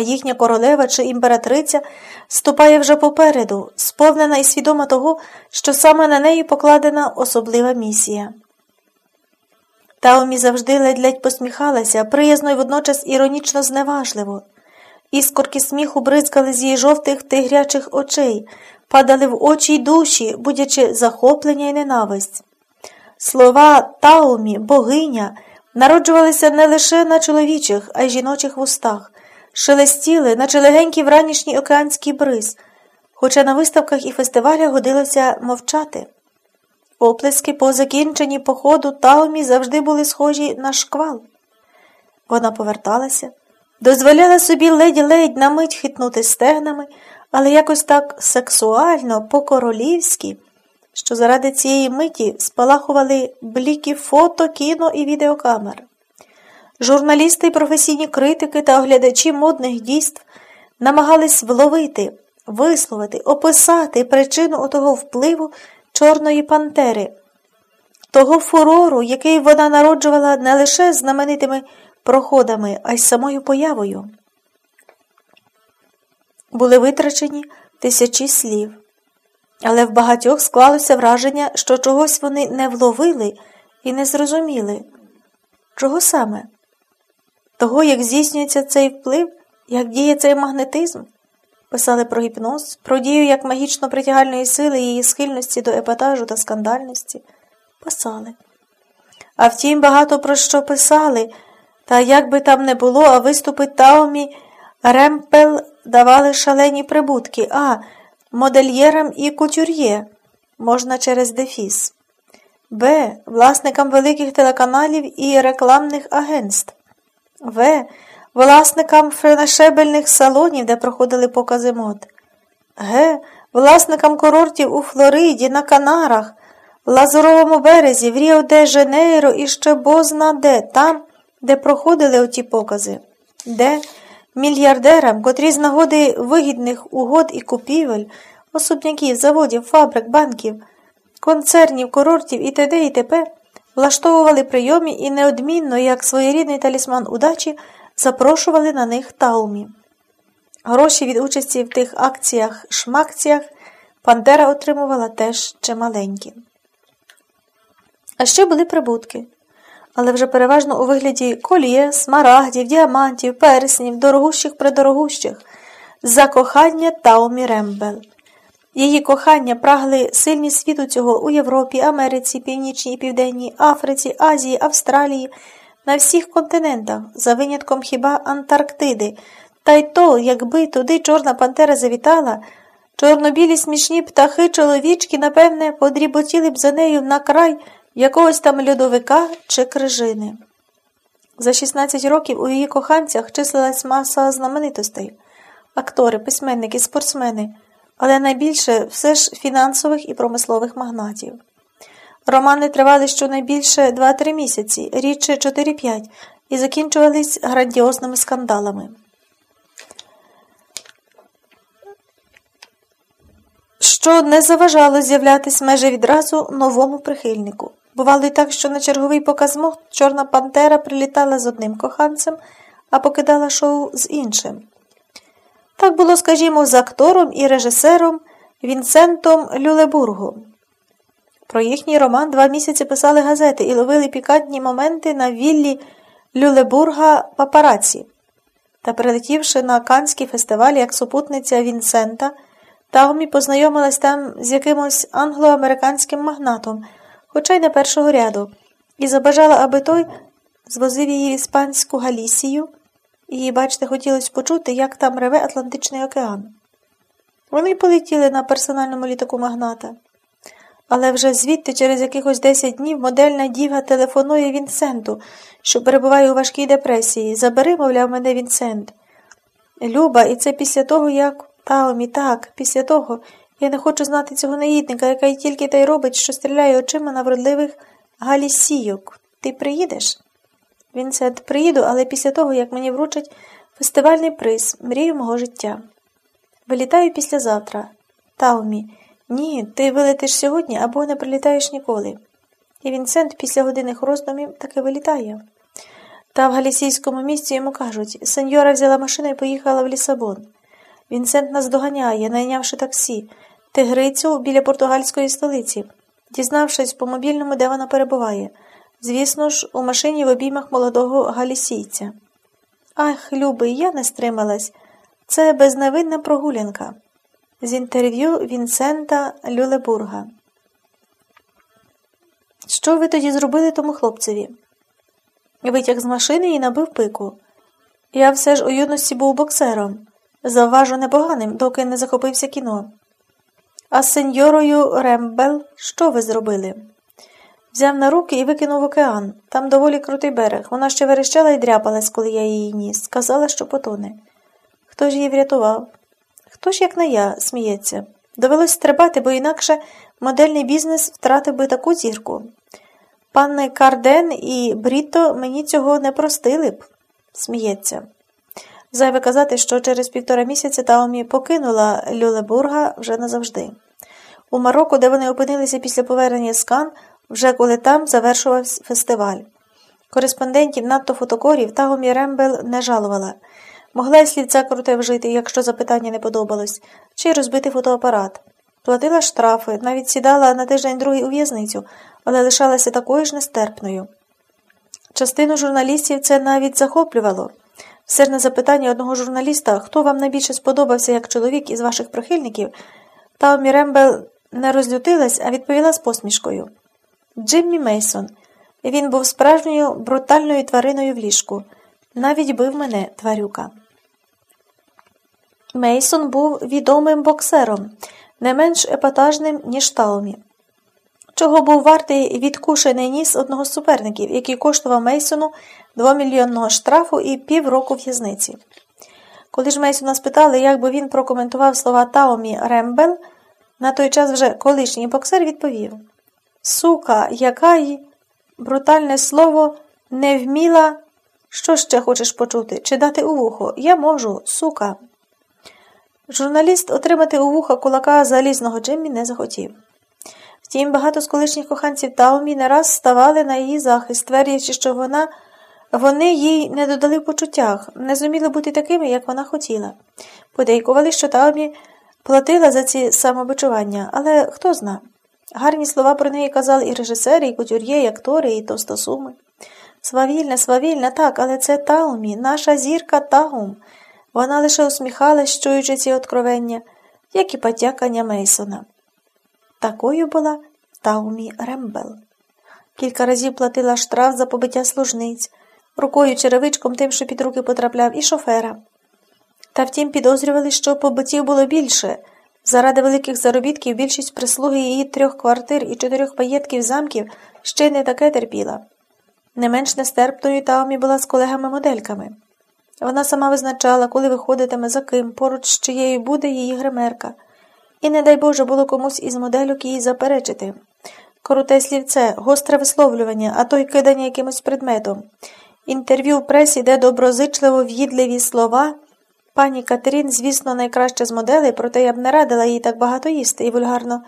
а їхня королева чи імператриця ступає вже попереду, сповнена і свідома того, що саме на неї покладена особлива місія. Таомі завжди ледь-ледь посміхалася, приязно й водночас іронічно зневажливо. Іскорки сміху бризкали з її жовтих тигрячих очей, падали в очі й душі, будячи захоплення й ненависть. Слова Таумі, богиня, народжувалися не лише на чоловічих, а й жіночих вустах, шелестіли, наче легенький вранішній океанський бриз, хоча на виставках і фестивалях годилося мовчати. Оплески по закінченні походу Таумі завжди були схожі на шквал. Вона поверталася, дозволяла собі ледь-ледь на мить хитнути стегнами, але якось так сексуально, по-королівськи, що заради цієї миті спалахували бліки фото, кіно і відеокамер. Журналісти і професійні критики та оглядачі модних дійств намагались вловити, висловити, описати причину отого впливу Чорної Пантери, того фурору, який вона народжувала не лише знаменитими проходами, а й самою появою. Були витрачені тисячі слів, але в багатьох склалося враження, що чогось вони не вловили і не зрозуміли. Чого саме? Того, як здійснюється цей вплив, як діє цей магнетизм, писали про гіпноз, про дію як магічно притягальної сили її схильності до епатажу та скандальності. Писали. А втім, багато про що писали, та як би там не було, а виступи Таумі Ремпел давали шалені прибутки, а модельєрам і кутюр'є можна через дефіс. Б. Власникам великих телеканалів і рекламних агентств. В. Власникам фешенебельних салонів, де проходили покази мод. Г. Власникам курортів у Флориді, на Канарах, в Лазуровому березі, в Ріо де Жанейро і ще бозна де, там, де проходили оті покази. Д. Мільярдерам, котрі з нагоди вигідних угод і купівель, особняків, заводів, фабрик, банків, концернів, курортів і т.д. і т.п влаштовували прийомі і неодмінно, як своєрідний талісман удачі, запрошували на них таумі. Гроші від участі в тих акціях, шмакціях Пантера отримувала теж чималенькі. А ще були прибутки, але вже переважно у вигляді коліє, смарагдів, діамантів, перснів, дорогущих придорогущих, за кохання Таумі Рембел. Її кохання прагли сильні світу цього у Європі, Америці, Північній і Південній, Африці, Азії, Австралії, на всіх континентах, за винятком хіба Антарктиди. Та й то, якби туди Чорна Пантера завітала, чорнобілі смішні птахи чоловічки, напевне, подріботіли б за нею на край якогось там льодовика чи крижини. За 16 років у її коханцях числилась маса знаменитостей актори, письменники, спортсмени але найбільше все ж фінансових і промислових магнатів. Романи тривали щонайбільше 2-3 місяці, рідше 4-5, і закінчувались грандіозними скандалами. Що не заважало з'являтись майже відразу новому прихильнику. Бувало й так, що на черговий показ мог Чорна Пантера прилітала з одним коханцем, а покидала шоу з іншим. Так було, скажімо, з актором і режисером Вінсентом Люлебургом. Про їхній роман два місяці писали газети і ловили пікантні моменти на віллі Люлебурга папараці. Та, прилетівши на Канський фестиваль як супутниця Вінсента, Таумі познайомилась там з якимось англо-американським магнатом, хоча й не першого ряду, і забажала, аби той звозив її в іспанську Галісію. Їй, бачите, хотілося почути, як там реве Атлантичний океан. Вони полетіли на персональному літаку магната. Але вже звідти, через якихось 10 днів, модельна діва телефонує Вінсенту, що перебуває у важкій депресії. Забери, мовляв, мене Вінсент. Люба, і це після того, як. Таомі, так, після того. Я не хочу знати цього наїдника, яка й тільки та й робить, що стріляє очима на вродливих галісійок. Ти приїдеш? Вінсент, приїду, але після того, як мені вручать фестивальний приз, мрію мого життя. Вилітаю післязавтра. Таумі, ні, ти вилетиш сьогодні або не прилітаєш ніколи. І Вінсент після годинних роздумів таки вилітає. Та в галісійському місті йому кажуть, сеньора взяла машину і поїхала в Лісабон. Вінсент нас доганяє, найнявши таксі, тигрицю біля португальської столиці, дізнавшись по мобільному, де вона перебуває. Звісно ж, у машині в обіймах молодого галісійця. Ах, любий, я не стрималась. Це безневинна прогулянка. З інтерв'ю Вінсента Люлебурга. Що ви тоді зробили тому хлопцеві? Витяг з машини і набив пику. Я все ж у юності був боксером, завважу непоганим, доки не захопився кіно. А з сеньорою Рембел що ви зробили? Взяв на руки і викинув в океан. Там доволі крутий берег. Вона ще верещала і дряпалась, коли я її ніс. Сказала, що потоне. Хто ж її врятував? Хто ж, як не я, сміється. Довелось стрибати, бо інакше модельний бізнес втратив би таку зірку. Пани Карден і Брітто мені цього не простили б, сміється. Зайве казати, що через півтора місяця Таомі покинула Люлебурга вже назавжди. У Марокко, де вони опинилися після повернення з Кан, вже коли там завершувався фестиваль. Кореспондентів, надто фотокорів, Таомі Рембел не жалувала. Могла й слівця круте вжити, якщо запитання не подобалось, чи розбити фотоапарат. Платила штрафи, навіть сідала на тиждень другий у в'язницю, але лишалася такою ж нестерпною. Частину журналістів це навіть захоплювало. Все ж на запитання одного журналіста, хто вам найбільше сподобався як чоловік із ваших прихильників, Таомі Рембел не розлютилась, а відповіла з посмішкою. Джиммі Мейсон. Він був справжньою брутальною твариною в ліжку. Навіть бив мене тварюка. Мейсон був відомим боксером, не менш епатажним, ніж Таумі. Чого був вартий відкушений ніс одного з суперників, який коштував Мейсону двомільйонного штрафу і півроку в'язниці. Коли ж Мейсона спитали, як би він прокоментував слова Таомі Рембел, на той час вже колишній боксер відповів Сука, яка й брутальне слово не вміла. Що ще хочеш почути? Чи дати у вухо? Я можу, сука. Журналіст отримати у вуха кулака залізного Джиммі не захотів. Втім, багато з колишніх коханців Таумі не раз ставали на її захист, твердячи, що вона, вони їй не додали в почуттях, не зуміли бути такими, як вона хотіла. Подейкували, що Таумі платила за ці самобичування, але хто зна. Гарні слова про неї казали і режисери, і кутюр'є, і актори, і тостосуми. Свавільна, свавільна, так, але це Таумі, наша зірка Таум. Вона лише усміхалась, чуючи ці откровення, як і потякання Мейсона. Такою була Таумі Рембел. Кілька разів платила штраф за побиття служниць, рукою черевичком тим, що під руки потрапляв, і шофера. Та втім, підозрювали, що побиттів було більше. Заради великих заробітків більшість прислуги її трьох квартир і чотирьох паєтків замків ще не таке терпіла. Не менш нестерпною Таумі була з колегами-модельками. Вона сама визначала, коли виходитиме за ким, поруч з чиєю буде її гримерка. І, не дай Боже, було комусь із моделюк її заперечити. Круте слівце, гостре висловлювання, а то й кидання якимось предметом. Інтерв'ю в пресі, де доброзичливо в'їдливі слова. Пані Катерін, звісно, найкраща з моделей, проте я б не радила їй так багато їсти і вульгарно